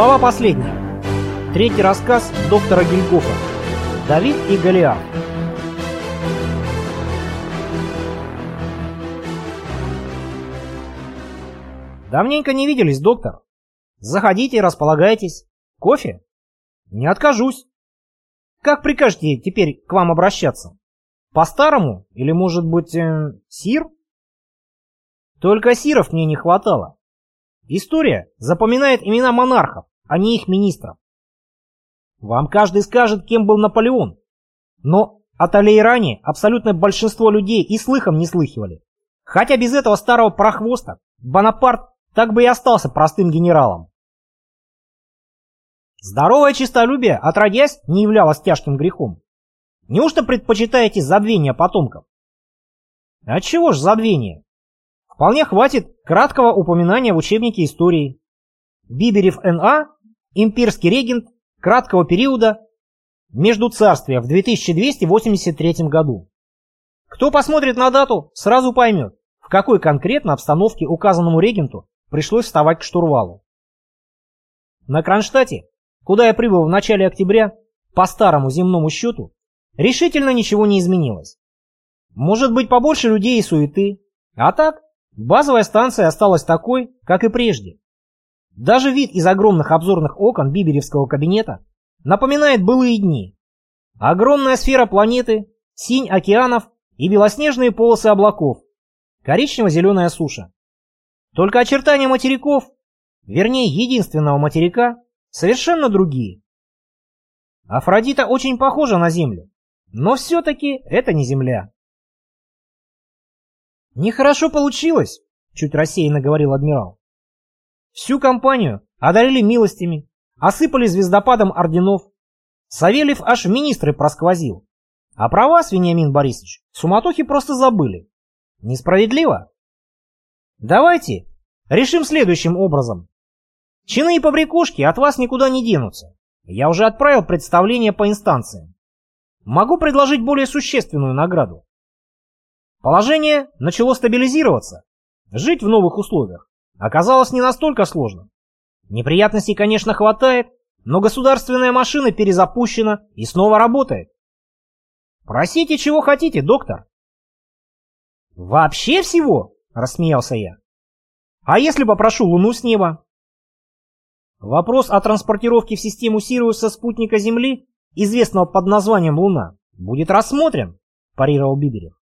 Глава последняя. Третий рассказ доктора Гильгофа. Давид и Голиаф. Давненько не виделись, доктор. Заходите, располагайтесь. Кофе? Не откажусь. Как прикажете теперь к вам обращаться? По-старому? Или, может быть, э, сир? Только сиров мне не хватало. История запоминает имена монархов, а не их министров. Вам каждый скажет, кем был Наполеон. Но о Талейране абсолютное большинство людей и слыхом не слыхивали. Хотя без этого старого прохвоста Бонапарт так бы и остался простым генералом. Здоровое честолюбие, отродясь, не являлось тяжким грехом. Неужто предпочитаете забвение потомков? Отчего ж забвение? Вполне хватит краткого упоминания в учебнике истории. Биберев Н.А., имперский регент краткого периода между царствия в 2283 году. Кто посмотрит на дату, сразу поймет, в какой конкретно обстановке указанному регенту пришлось вставать к штурвалу. На Кронштадте, куда я прибыл в начале октября, по старому земному счету, решительно ничего не изменилось. Может быть побольше людей и суеты, а так Базовая станция осталась такой, как и прежде. Даже вид из огромных обзорных окон биберевского кабинета напоминает былые дни. Огромная сфера планеты, синь океанов и белоснежные полосы облаков, коричнево-зеленая суша. Только очертания материков, вернее единственного материка, совершенно другие. Афродита очень похожа на Землю, но все-таки это не Земля. «Нехорошо получилось», — чуть рассеянно говорил адмирал. Всю компанию одарили милостями, осыпали звездопадом орденов. Савельев аж министры просквозил. А про вас, Вениамин Борисович, суматохи просто забыли. Несправедливо? Давайте решим следующим образом. Чины и побрякушки от вас никуда не денутся. Я уже отправил представление по инстанциям. Могу предложить более существенную награду. Положение начало стабилизироваться. Жить в новых условиях оказалось не настолько сложно. Неприятностей, конечно, хватает, но государственная машина перезапущена и снова работает. Просите, чего хотите, доктор. Вообще всего? Рассмеялся я. А если попрошу Луну с неба? Вопрос о транспортировке в систему Сириуса спутника Земли, известного под названием Луна, будет рассмотрен, парировал Биберев.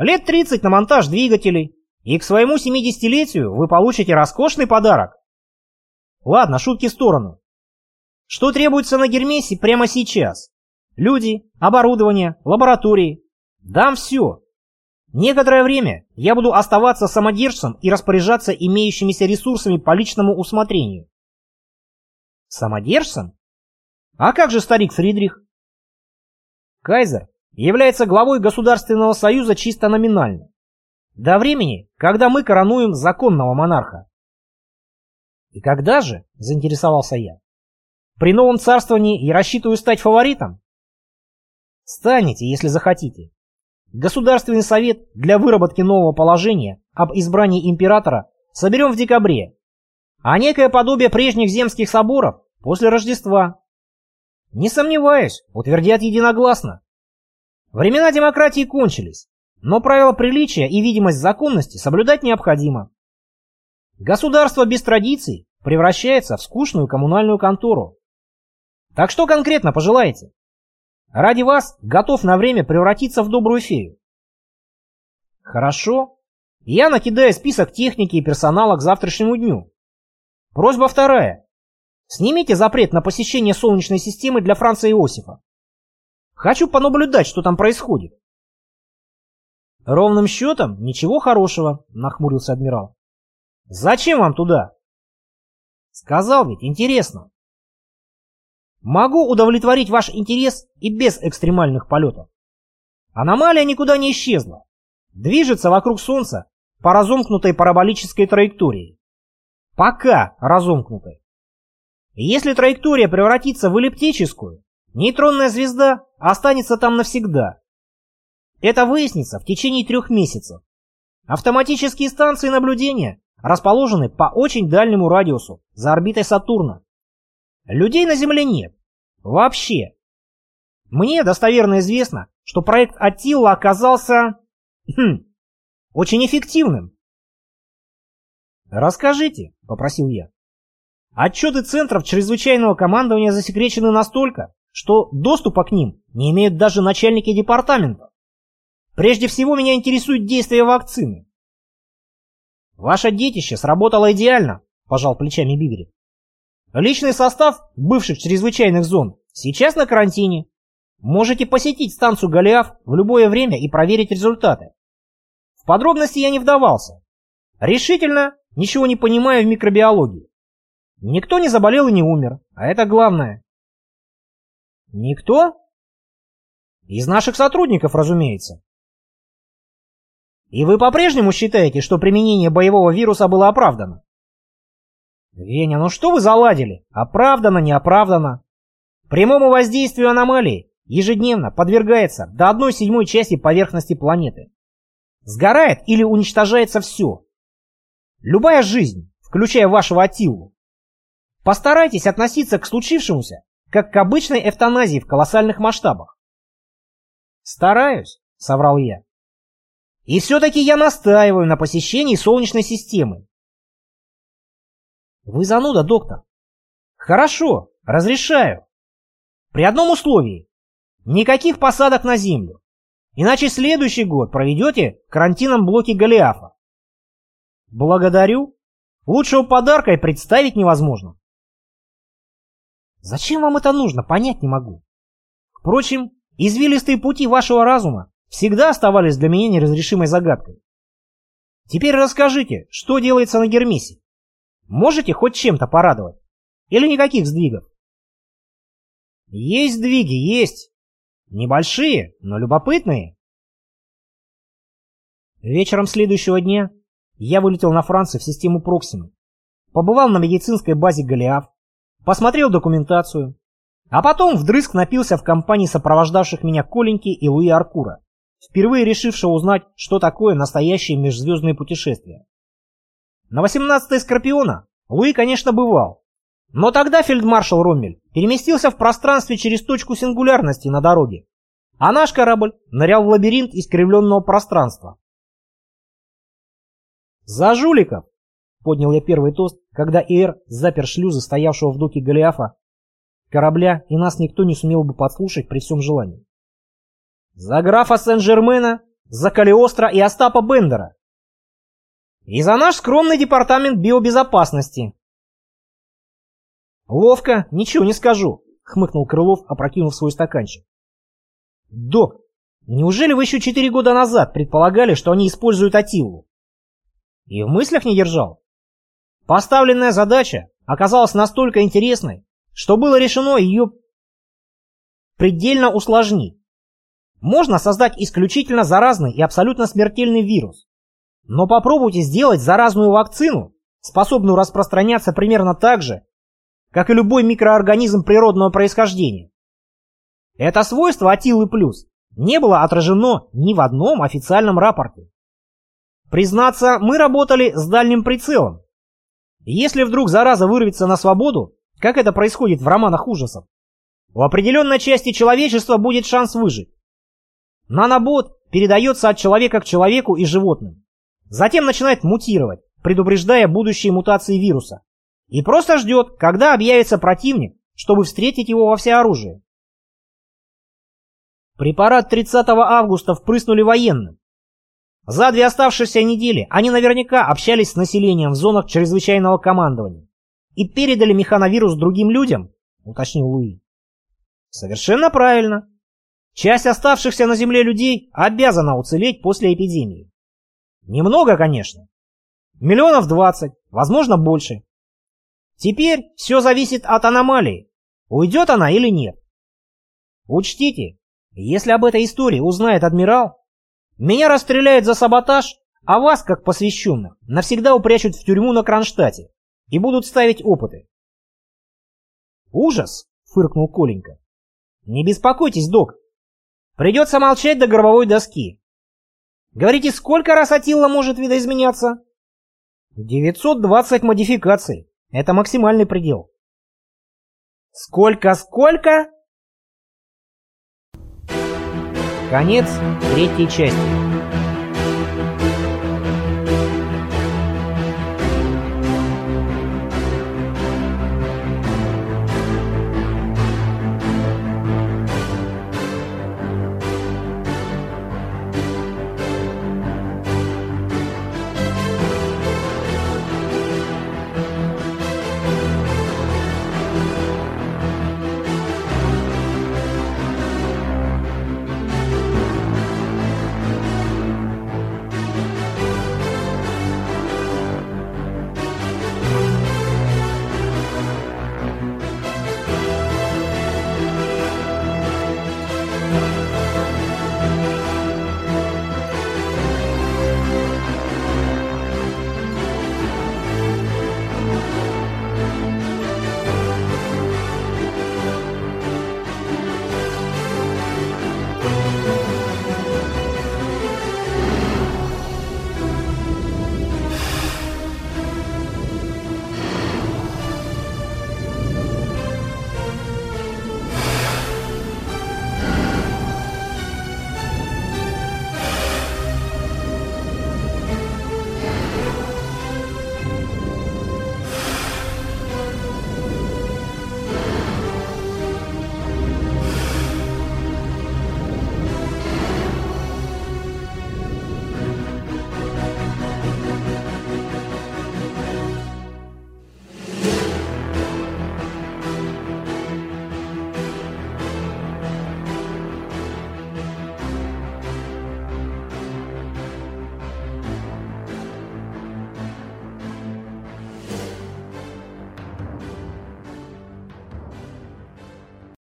Лет 30 на монтаж двигателей, и к своему 70-летию вы получите роскошный подарок. Ладно, шутки в сторону. Что требуется на Гермесе прямо сейчас? Люди, оборудование, лаборатории. Дам все. Некоторое время я буду оставаться самодержцем и распоряжаться имеющимися ресурсами по личному усмотрению. Самодержцем? А как же старик Фридрих? Кайзер является главой Государственного Союза чисто номинально. До времени, когда мы коронуем законного монарха. И когда же, заинтересовался я, при новом царствовании я рассчитываю стать фаворитом? Станете, если захотите. Государственный совет для выработки нового положения об избрании императора соберем в декабре, а некое подобие прежних земских соборов после Рождества. Не сомневаюсь, утвердят единогласно. Времена демократии кончились, но правила приличия и видимость законности соблюдать необходимо. Государство без традиций превращается в скучную коммунальную контору. Так что конкретно пожелаете? Ради вас готов на время превратиться в добрую фею. Хорошо. Я накидаю список техники и персонала к завтрашнему дню. Просьба вторая. Снимите запрет на посещение Солнечной системы для Франца Иосифа. Хочу понаблюдать, что там происходит. Ровным счетом ничего хорошего, нахмурился адмирал. Зачем вам туда? Сказал ведь, интересно. Могу удовлетворить ваш интерес и без экстремальных полетов. Аномалия никуда не исчезла. Движется вокруг Солнца по разомкнутой параболической траектории. Пока разомкнутой. Если траектория превратится в эллиптическую, Нейтронная звезда останется там навсегда. Это выяснится в течение трех месяцев. Автоматические станции наблюдения расположены по очень дальнему радиусу, за орбитой Сатурна. Людей на Земле нет. Вообще. Мне достоверно известно, что проект Атилла оказался... Хм, очень эффективным. «Расскажите», — попросил я. Отчеты центров чрезвычайного командования засекречены настолько, что доступа к ним не имеют даже начальники департамента. Прежде всего меня интересует действие вакцины. Ваше детище сработало идеально, пожал плечами Бивери. Личный состав бывших чрезвычайных зон сейчас на карантине. Можете посетить станцию Голиаф в любое время и проверить результаты. В подробности я не вдавался. Решительно ничего не понимаю в микробиологии. Никто не заболел и не умер, а это главное. Никто? Из наших сотрудников, разумеется. И вы по-прежнему считаете, что применение боевого вируса было оправдано? Веня, ну что вы заладили? Оправдано, не оправдано. Прямому воздействию аномалии ежедневно подвергается до одной седьмой части поверхности планеты. Сгорает или уничтожается все. Любая жизнь, включая вашего Атиллу. Постарайтесь относиться к случившемуся как к обычной эвтаназии в колоссальных масштабах. «Стараюсь», — соврал я. «И все-таки я настаиваю на посещении Солнечной системы». «Вы зануда, доктор». «Хорошо, разрешаю. При одном условии. Никаких посадок на Землю. Иначе следующий год проведете в карантинном блоке Голиафа». «Благодарю. Лучшего подарка и представить невозможно». Зачем вам это нужно, понять не могу. Впрочем, извилистые пути вашего разума всегда оставались для меня неразрешимой загадкой. Теперь расскажите, что делается на Гермесе? Можете хоть чем-то порадовать? Или никаких сдвигов? Есть сдвиги, есть. Небольшие, но любопытные. Вечером следующего дня я вылетел на Францию в систему Проксимы. Побывал на медицинской базе Голиаф, посмотрел документацию, а потом вдрызг напился в компании сопровождавших меня Коленьки и Луи Аркура, впервые решившего узнать, что такое настоящее межзвездное путешествие. На 18-й Скорпиона Луи, конечно, бывал, но тогда фельдмаршал Роммель переместился в пространстве через точку сингулярности на дороге, а наш корабль нырял в лабиринт искривленного пространства. «За жуликов!» — поднял я первый тост, когда Эйр запер шлюзы стоявшего в доке Голиафа корабля, и нас никто не сумел бы подслушать при всем желании. За графа Сен-Жермена, за Калиостро и Остапа Бендера. И за наш скромный департамент биобезопасности. Ловко, ничего не скажу, хмыкнул Крылов, опрокинув свой стаканчик. Док, неужели вы еще четыре года назад предполагали, что они используют Атиллу? И в мыслях не держал? Поставленная задача оказалась настолько интересной, что было решено ее предельно усложнить. Можно создать исключительно заразный и абсолютно смертельный вирус. Но попробуйте сделать заразную вакцину, способную распространяться примерно так же, как и любой микроорганизм природного происхождения. Это свойство Атилы плюс не было отражено ни в одном официальном рапорте. Признаться, мы работали с дальним прицелом, если вдруг зараза вырвется на свободу, как это происходит в романах ужасов, у определенной части человечества будет шанс выжить. Нанобот передается от человека к человеку и животным. Затем начинает мутировать, предупреждая будущие мутации вируса. И просто ждет, когда объявится противник, чтобы встретить его во всеоружие. Препарат 30 августа впрыснули военным. За две оставшиеся недели они наверняка общались с населением в зонах чрезвычайного командования и передали механовирус другим людям, уточнил Луи. Совершенно правильно. Часть оставшихся на Земле людей обязана уцелеть после эпидемии. Немного, конечно. Миллионов двадцать, возможно больше. Теперь все зависит от аномалии, уйдет она или нет. Учтите, если об этой истории узнает адмирал, меня расстреляют за саботаж, а вас, как посвященных, навсегда упрячут в тюрьму на Кронштадте и будут ставить опыты. «Ужас!» — фыркнул Коленька. «Не беспокойтесь, док. Придется молчать до гробовой доски. Говорите, сколько раз Атилла может видоизменяться?» 920 модификаций. Это максимальный предел. Сколько-сколько? Конец третьей части.